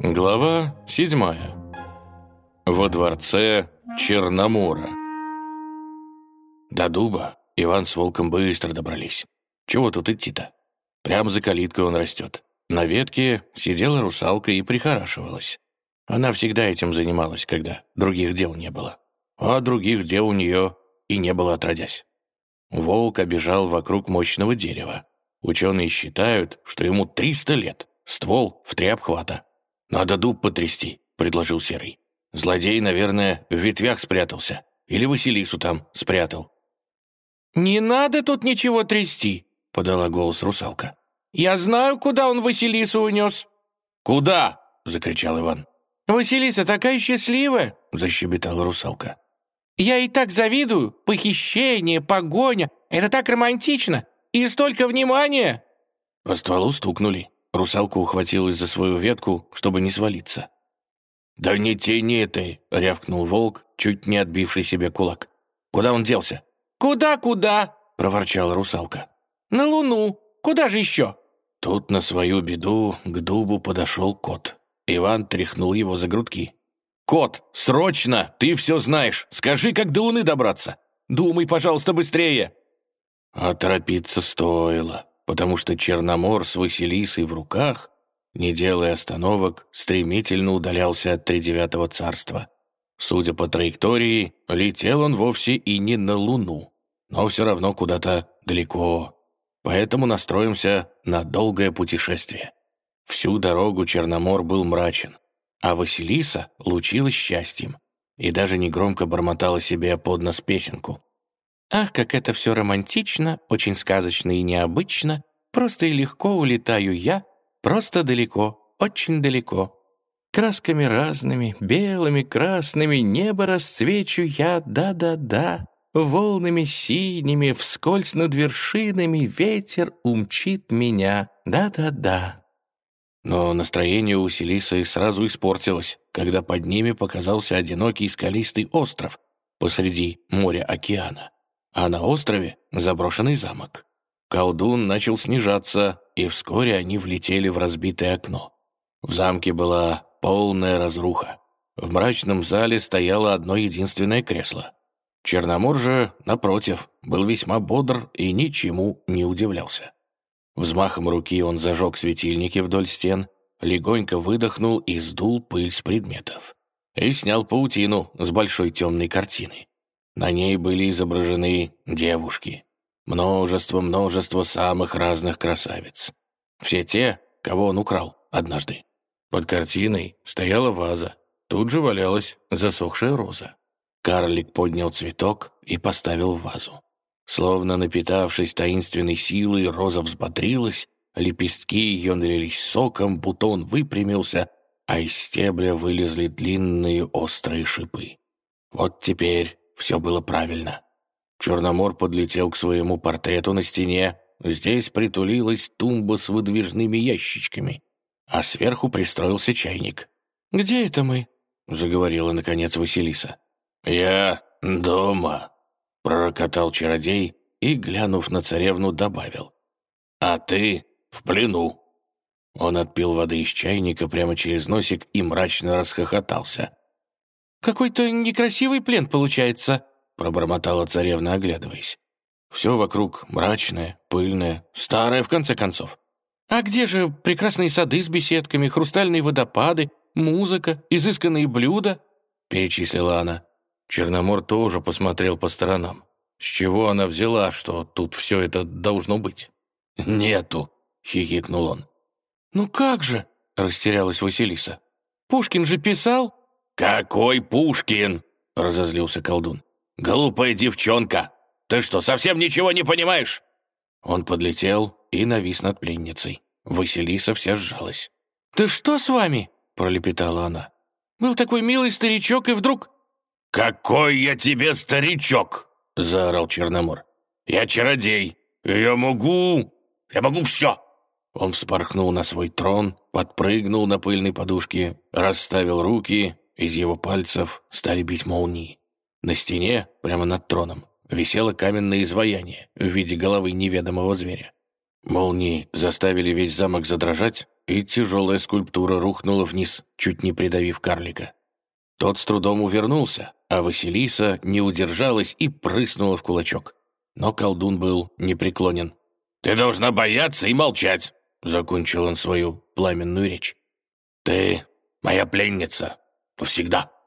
Глава седьмая. Во дворце Черномора. До дуба Иван с волком быстро добрались. Чего тут идти-то? Прямо за калиткой он растет. На ветке сидела русалка и прихорашивалась. Она всегда этим занималась, когда других дел не было. А других дел у нее и не было отродясь. Волк обежал вокруг мощного дерева. Ученые считают, что ему 300 лет. Ствол в три обхвата. «Надо дуб потрясти», — предложил Серый. «Злодей, наверное, в ветвях спрятался. Или Василису там спрятал». «Не надо тут ничего трясти», — подала голос русалка. «Я знаю, куда он Василису унес». «Куда?» — закричал Иван. «Василиса такая счастливая», — защебетала русалка. «Я и так завидую. Похищение, погоня. Это так романтично. И столько внимания!» По стволу стукнули. Русалка ухватилась за свою ветку, чтобы не свалиться. «Да не тяни ты!» — рявкнул волк, чуть не отбивший себе кулак. «Куда он делся?» «Куда-куда?» — проворчала русалка. «На луну. Куда же еще?» Тут на свою беду к дубу подошел кот. Иван тряхнул его за грудки. «Кот, срочно! Ты все знаешь! Скажи, как до луны добраться! Думай, пожалуйста, быстрее!» А торопиться стоило потому что Черномор с Василисой в руках, не делая остановок, стремительно удалялся от Тридевятого царства. Судя по траектории, летел он вовсе и не на Луну, но все равно куда-то далеко. Поэтому настроимся на долгое путешествие. Всю дорогу Черномор был мрачен, а Василиса лучилась счастьем и даже негромко бормотала себе под нос песенку. Ах, как это все романтично, очень сказочно и необычно. Просто и легко улетаю я, просто далеко, очень далеко. Красками разными, белыми, красными, небо расцвечу я, да-да-да. Волнами синими, вскользь над вершинами, ветер умчит меня, да-да-да. Но настроение у Селисы сразу испортилось, когда под ними показался одинокий скалистый остров посреди моря-океана а на острове заброшенный замок. Колдун начал снижаться, и вскоре они влетели в разбитое окно. В замке была полная разруха. В мрачном зале стояло одно единственное кресло. Черномор же, напротив, был весьма бодр и ничему не удивлялся. Взмахом руки он зажег светильники вдоль стен, легонько выдохнул и сдул пыль с предметов. И снял паутину с большой темной картины. На ней были изображены девушки. Множество-множество самых разных красавиц. Все те, кого он украл однажды. Под картиной стояла ваза. Тут же валялась засохшая роза. Карлик поднял цветок и поставил в вазу. Словно напитавшись таинственной силой, роза взбодрилась, лепестки ее налились соком, бутон выпрямился, а из стебля вылезли длинные острые шипы. Вот теперь все было правильно. Черномор подлетел к своему портрету на стене. Здесь притулилась тумба с выдвижными ящичками, а сверху пристроился чайник. «Где это мы?» — заговорила, наконец, Василиса. «Я дома», — пророкотал чародей и, глянув на царевну, добавил. «А ты в плену». Он отпил воды из чайника прямо через носик и мрачно расхохотался. «Какой-то некрасивый плен получается», — пробормотала царевна, оглядываясь. «Все вокруг мрачное, пыльное, старое, в конце концов». «А где же прекрасные сады с беседками, хрустальные водопады, музыка, изысканные блюда?» — перечислила она. Черномор тоже посмотрел по сторонам. С чего она взяла, что тут все это должно быть? «Нету», — хихикнул он. «Ну как же?» — растерялась Василиса. «Пушкин же писал...» «Какой Пушкин?» — разозлился колдун. «Глупая девчонка! Ты что, совсем ничего не понимаешь?» Он подлетел и навис над пленницей. Василиса вся сжалась. «Ты что с вами?» — пролепетала она. «Был такой милый старичок, и вдруг...» «Какой я тебе старичок!» — заорал Черномор. «Я чародей! Я могу... Я могу все!» Он вспорхнул на свой трон, подпрыгнул на пыльной подушке, расставил руки из его пальцев стали бить молнии. На стене, прямо над троном, висело каменное изваяние в виде головы неведомого зверя. Молнии заставили весь замок задрожать, и тяжелая скульптура рухнула вниз, чуть не придавив карлика. Тот с трудом увернулся, а Василиса не удержалась и прыснула в кулачок. Но колдун был непреклонен. «Ты должна бояться и молчать», — закончил он свою пламенную речь. «Ты моя пленница. Навсегда».